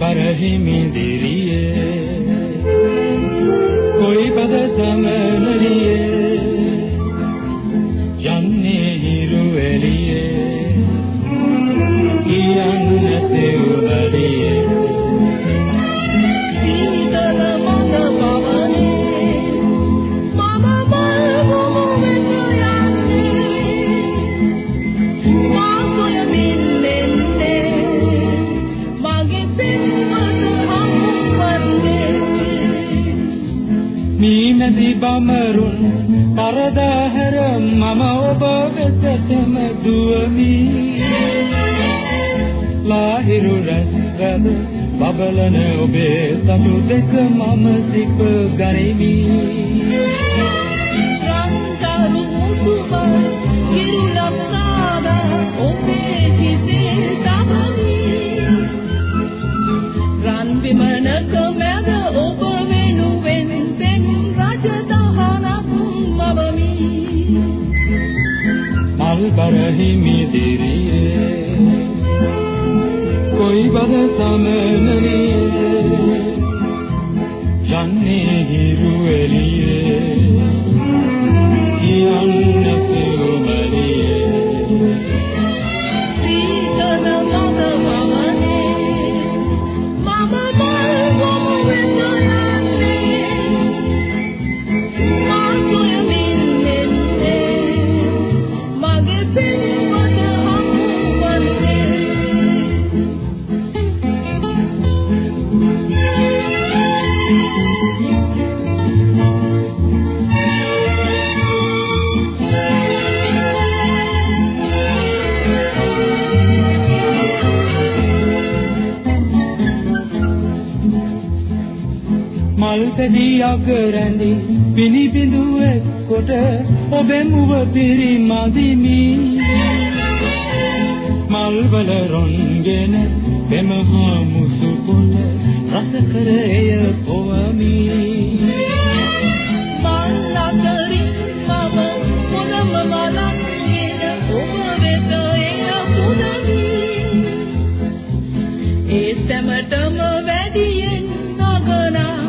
බරහිමි දිරියේ කොයි පද සමනලියේ යන්නේ හිරු එළියේ මීමැදි බමරුන් පරදාහැර මම ඔබ වෙතටම දුවමි. ලාහිරු රැස්වැද බබලන ඔබේ සතු දෙක මම සිප ගනිමි. මල් බරහිමි දිරියේ කොයි බද සමනලියේ යන්නේ හිරු එළියේ කියන්න සෙව්වලියේ සීතල මද මල් පෙදියක් රැඳි පිනිබිඳුවේ කොට ඔබේ මුව පිරිමදිමි. මල් වල රොන්ගෙන පෙමහා මුසු කොට රස කර එය පොවමි. මල් අතරින් මම හොඳම මලක් ගෙන ඔබ වෙත එය පුදමි ඒ සැමටම වැඩියෙන් නගනා